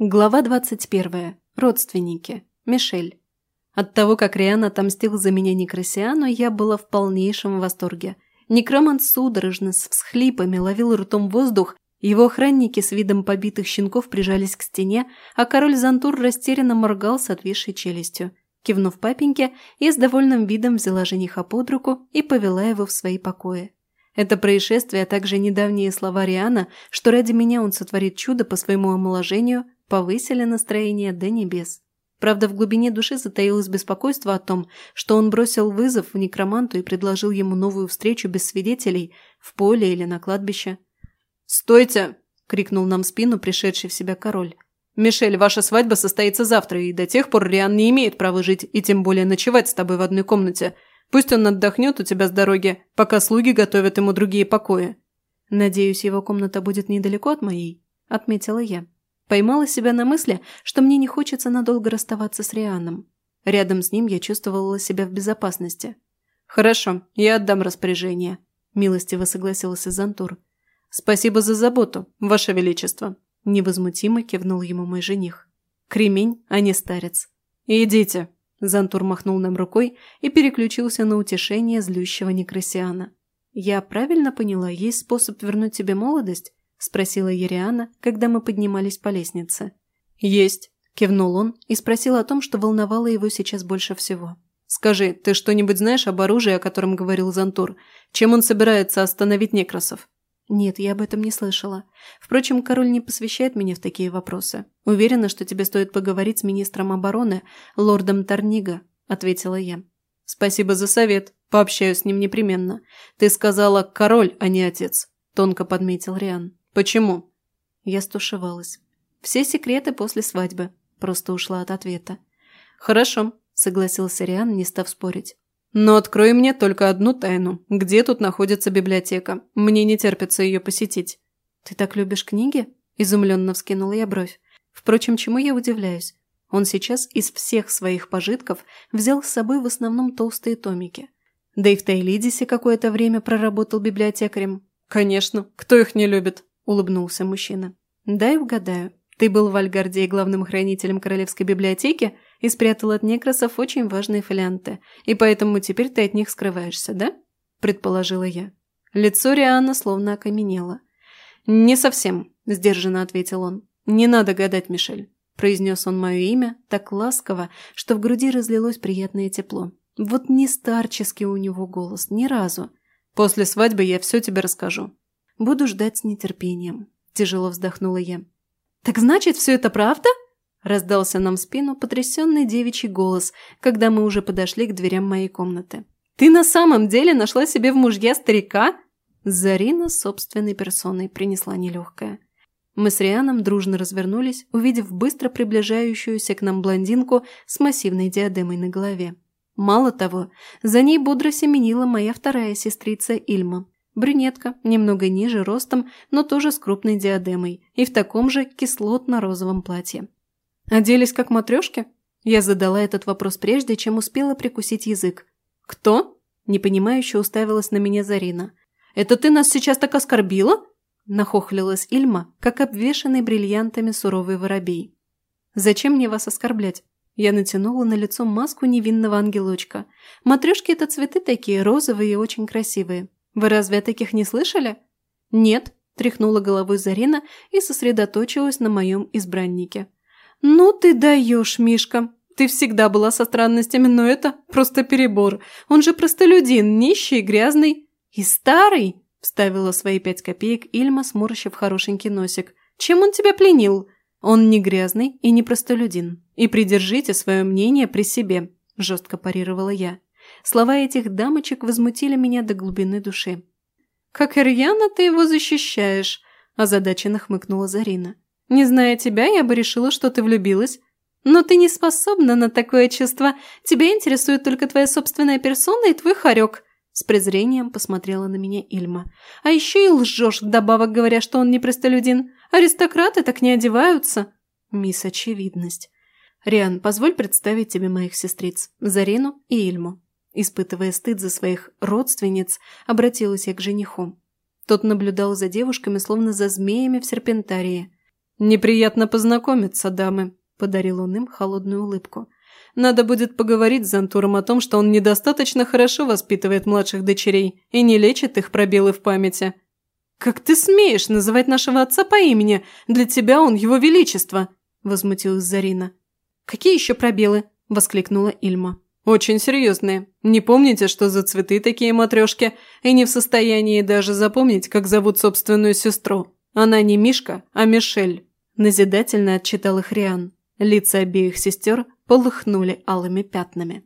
Глава 21. Родственники. Мишель. От того, как Риан отомстил за меня Некрасиану, я была в полнейшем восторге. Некромант судорожно, с всхлипами, ловил ртом воздух, его охранники с видом побитых щенков прижались к стене, а король Зантур растерянно моргал с отвисшей челюстью. Кивнув папеньке, я с довольным видом взяла жениха под руку и повела его в свои покои. Это происшествие, а также недавние слова Риана, что ради меня он сотворит чудо по своему омоложению, повысили настроение до небес. Правда, в глубине души затаилось беспокойство о том, что он бросил вызов в некроманту и предложил ему новую встречу без свидетелей в поле или на кладбище. «Стойте!» – крикнул нам спину пришедший в себя король. «Мишель, ваша свадьба состоится завтра, и до тех пор Риан не имеет права жить и тем более ночевать с тобой в одной комнате. Пусть он отдохнет у тебя с дороги, пока слуги готовят ему другие покои». «Надеюсь, его комната будет недалеко от моей», – отметила я. Поймала себя на мысли, что мне не хочется надолго расставаться с Рианом. Рядом с ним я чувствовала себя в безопасности. «Хорошо, я отдам распоряжение», – милостиво согласился Зантур. «Спасибо за заботу, Ваше Величество», – невозмутимо кивнул ему мой жених. «Кремень, а не старец». «Идите», – Зантур махнул нам рукой и переключился на утешение злющего Некрасиана. «Я правильно поняла, есть способ вернуть тебе молодость?» – спросила Ериана, когда мы поднимались по лестнице. «Есть», – кивнул он и спросил о том, что волновало его сейчас больше всего. «Скажи, ты что-нибудь знаешь об оружии, о котором говорил Зантур? Чем он собирается остановить некросов?» «Нет, я об этом не слышала. Впрочем, король не посвящает меня в такие вопросы. Уверена, что тебе стоит поговорить с министром обороны, лордом Тарнига», – ответила я. «Спасибо за совет. Пообщаюсь с ним непременно. Ты сказала «король», а не «отец», – тонко подметил Риан. «Почему?» Я стушевалась. «Все секреты после свадьбы», – просто ушла от ответа. «Хорошо», – согласился Риан, не став спорить. «Но открой мне только одну тайну. Где тут находится библиотека? Мне не терпится ее посетить». «Ты так любишь книги?» – изумленно вскинула я бровь. Впрочем, чему я удивляюсь? Он сейчас из всех своих пожитков взял с собой в основном толстые томики. Да и в Тайлидисе какое-то время проработал библиотекарем. «Конечно, кто их не любит?» – улыбнулся мужчина. «Дай угадаю. Ты был в Альгарде главным хранителем Королевской библиотеки и спрятал от некросов очень важные фолианты, и поэтому теперь ты от них скрываешься, да?» – предположила я. Лицо Риана словно окаменело. «Не совсем», – сдержанно ответил он. «Не надо гадать, Мишель», – произнес он мое имя так ласково, что в груди разлилось приятное тепло. Вот не старческий у него голос, ни разу. «После свадьбы я все тебе расскажу. Буду ждать с нетерпением. Тяжело вздохнула я. Так значит, все это правда? Раздался нам в спину потрясенный девичий голос, когда мы уже подошли к дверям моей комнаты. «Ты на самом деле нашла себе в мужья старика?» Зарина собственной персоной принесла нелегкое. Мы с Рианом дружно развернулись, увидев быстро приближающуюся к нам блондинку с массивной диадемой на голове. Мало того, за ней бодро семенила моя вторая сестрица Ильма. Брюнетка, немного ниже ростом, но тоже с крупной диадемой и в таком же кислотно-розовом платье. «Оделись как матрешки?» Я задала этот вопрос прежде, чем успела прикусить язык. «Кто?» – непонимающе уставилась на меня Зарина. «Это ты нас сейчас так оскорбила?» – нахохлилась Ильма, как обвешанный бриллиантами суровый воробей. «Зачем мне вас оскорблять?» Я натянула на лицо маску невинного ангелочка. Матрешки – это цветы такие, розовые и очень красивые. Вы разве о таких не слышали?» «Нет», – тряхнула головой Зарина и сосредоточилась на моем избраннике. «Ну ты даешь, Мишка. Ты всегда была со странностями, но это просто перебор. Он же простолюдин, нищий, грязный и старый», – вставила свои пять копеек Ильма, сморщив хорошенький носик. «Чем он тебя пленил?» «Он не грязный и не простолюдин. И придержите свое мнение при себе», – жестко парировала я. Слова этих дамочек возмутили меня до глубины души. «Как Ирьяна ты его защищаешь?» – озадаченно хмыкнула Зарина. «Не зная тебя, я бы решила, что ты влюбилась. Но ты не способна на такое чувство. Тебя интересует только твоя собственная персона и твой хорек». С презрением посмотрела на меня Ильма. «А еще и лжешь, вдобавок говоря, что он не простолюдин. Аристократы так не одеваются». Мисс Очевидность. «Риан, позволь представить тебе моих сестриц, Зарину и Ильму. Испытывая стыд за своих родственниц, обратилась я к жениху. Тот наблюдал за девушками, словно за змеями в серпентарии. «Неприятно познакомиться, дамы», – подарил он им холодную улыбку. «Надо будет поговорить с Зантуром о том, что он недостаточно хорошо воспитывает младших дочерей и не лечит их пробелы в памяти». «Как ты смеешь называть нашего отца по имени? Для тебя он его величество!» – возмутилась Зарина. «Какие еще пробелы?» – воскликнула Ильма. «Очень серьезные. Не помните, что за цветы такие матрешки, и не в состоянии даже запомнить, как зовут собственную сестру. Она не Мишка, а Мишель», – назидательно отчитал их Риан. Лица обеих сестер полыхнули алыми пятнами.